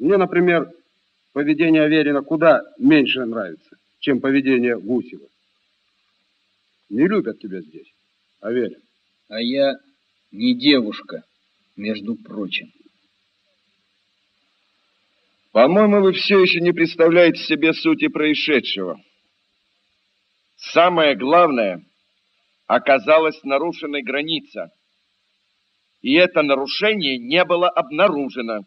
Мне, например, поведение Аверина куда меньше нравится, чем поведение Гусева. Не любят тебя здесь, Аверин. А я не девушка, между прочим. По-моему, вы все еще не представляете себе сути происшедшего. Самое главное, оказалась нарушена граница. И это нарушение не было обнаружено.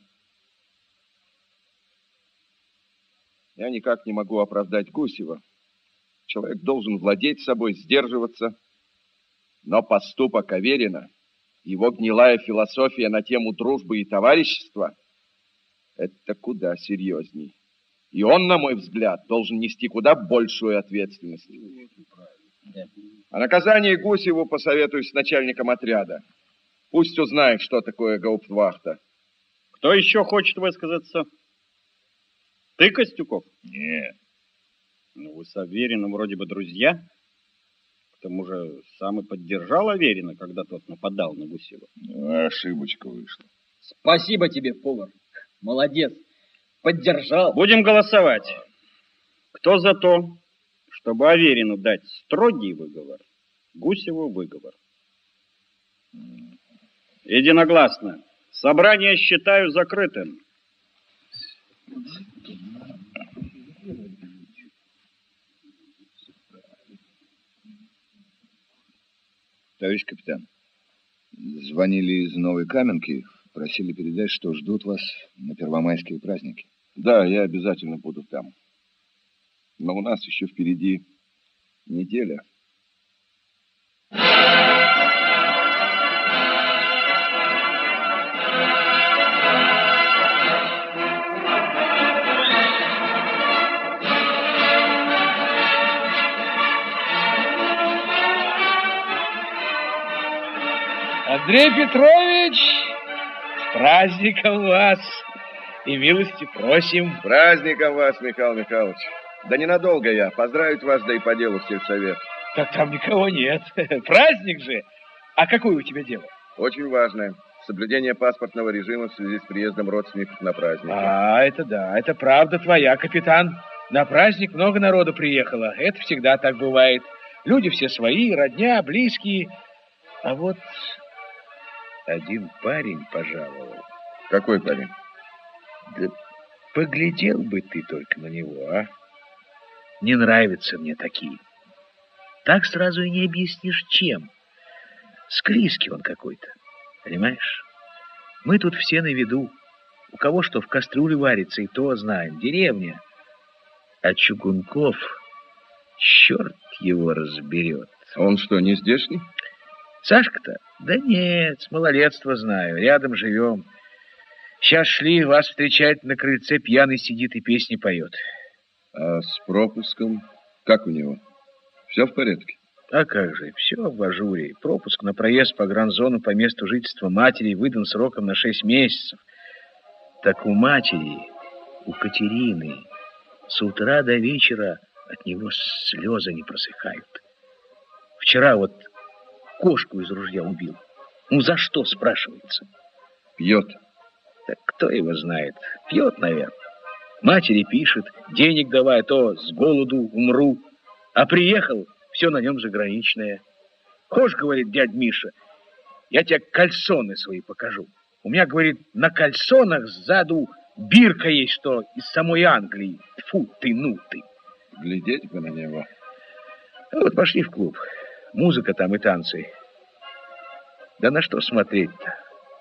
Я никак не могу оправдать Гусева. Человек должен владеть собой, сдерживаться. Но поступок Аверина, его гнилая философия на тему дружбы и товарищества, это куда серьезней. И он, на мой взгляд, должен нести куда большую ответственность. О наказании Гусеву посоветуюсь с начальником отряда. Пусть узнает, что такое гауптвахта. Кто еще хочет высказаться? Ты, Костюков? Нет. Ну, вы с Авериным вроде бы друзья. К тому же сам и поддержал Аверина, когда тот нападал на Гусева. Ну, ошибочка вышла. Спасибо тебе, повар. Молодец. Поддержал. Будем голосовать. Кто за то, чтобы Аверину дать строгий выговор, Гусеву выговор? Единогласно. Собрание считаю закрытым. Товарищ капитан, звонили из Новой Каменки, просили передать, что ждут вас на первомайские праздники. Да, я обязательно буду там. Но у нас еще впереди неделя. Андрей Петрович, с праздником вас и милости просим. Праздником вас, Михаил Михайлович. Да ненадолго я. Поздравить вас, да и по делу в сельсовет. Так там никого нет. Праздник же. А какое у тебя дело? Очень важное. Соблюдение паспортного режима в связи с приездом родственников на праздник. А, это да, это правда твоя, капитан. На праздник много народу приехало. Это всегда так бывает. Люди все свои, родня, близкие. А вот один парень пожаловал. Какой парень? Да поглядел бы ты только на него, а? Не нравятся мне такие. Так сразу и не объяснишь, чем. Склизкий он какой-то, понимаешь? Мы тут все на виду. У кого что в кастрюле варится, и то знаем. Деревня. А Чугунков, черт его разберет. Он что, не здешний? Сашка-то? Да нет, с малолетства знаю, рядом живем. Сейчас шли, вас встречать на крыльце, пьяный сидит и песни поет. А с пропуском как у него? Все в порядке? А как же, все в ажуре. Пропуск на проезд по гранзону по месту жительства матери выдан сроком на шесть месяцев. Так у матери, у Катерины, с утра до вечера от него слезы не просыхают. Вчера вот кошку из ружья убил. Ну, за что, спрашивается? Пьет. Так кто его знает? Пьет, наверное. Матери пишет, денег давай, а то с голоду умру. А приехал, все на нем заграничное. Хошь, говорит дядь Миша, я тебе кальсоны свои покажу. У меня, говорит, на кальсонах сзаду бирка есть, что из самой Англии. Фу ты, ну ты. Глядеть бы на него. Вот пошли в клуб. Музыка там и танцы. Да на что смотреть-то?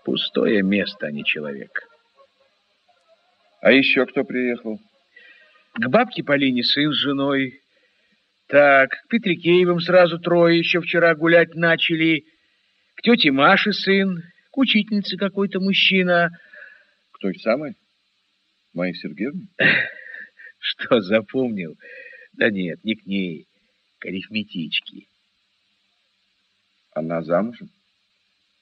Пустое место, а не человек. А еще кто приехал? К бабке Полине сын с женой. Так, к Петрикеевым сразу трое еще вчера гулять начали. К тете Маше сын, к учительнице какой-то мужчина. К той самой? Майе Сергеевне? Что, запомнил? Да нет, не к ней, к арифметичке. Она замужем?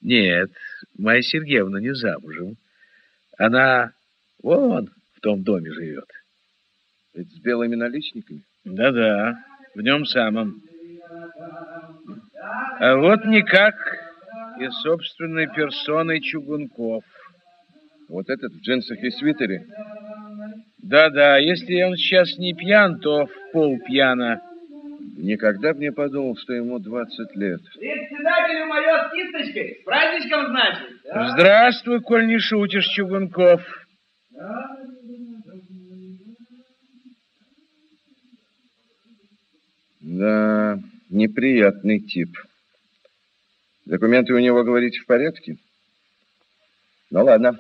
Нет, Майя Сергеевна не замужем. Она вон в том доме живет. Ведь с белыми наличниками? Да-да, в нем самом. А вот никак и собственной персоной Чугунков. Вот этот в джинсах и свитере? Да-да, если он сейчас не пьян, то в пол пьяно. Никогда бы не подумал, что ему 20 лет. Председателю мое с кисточкой. С праздничком, значит. Здравствуй, коль не шутишь, Чугунков. Да, неприятный тип. Документы у него, говорите, в порядке? Ну ладно.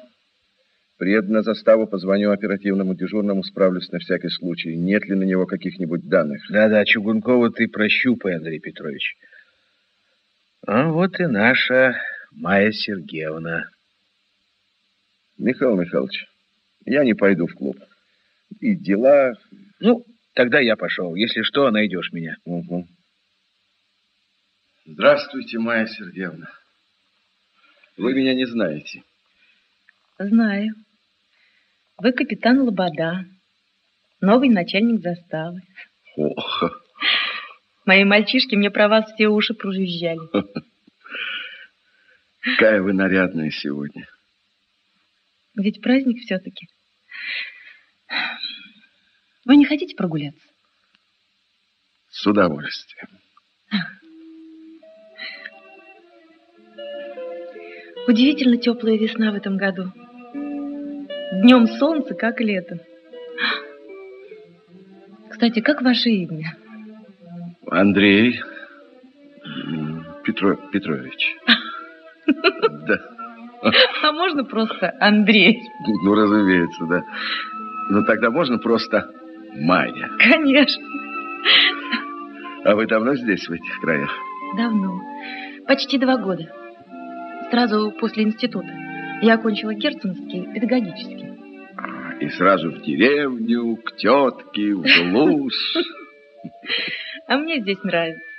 Приеду на заставу, позвоню оперативному дежурному, справлюсь на всякий случай. Нет ли на него каких-нибудь данных? Да-да, Чугункова ты прощупай, Андрей Петрович. А вот и наша Майя Сергеевна. Михаил Михайлович, я не пойду в клуб. И дела... Ну, тогда я пошел. Если что, найдешь меня. Угу. Здравствуйте, Майя Сергеевна. Вы меня не знаете. Знаю. Вы капитан Лобода, новый начальник заставы. Ох, Мои мальчишки мне про вас все уши прожужжали. какая вы нарядная сегодня. Ведь праздник все-таки. Вы не хотите прогуляться? С удовольствием. Удивительно теплая весна в этом году. Днем солнце, как летом. Кстати, как ваше имя? Андрей Петро, Петрович. Да, А можно просто Андрей? ну, разумеется, да. Ну, тогда можно просто Майя. Конечно. А вы давно здесь, в этих краях? Давно. Почти два года. Сразу после института. Я окончила Герценский педагогический. И сразу в деревню, к тетке, в глушь. А мне здесь нравится.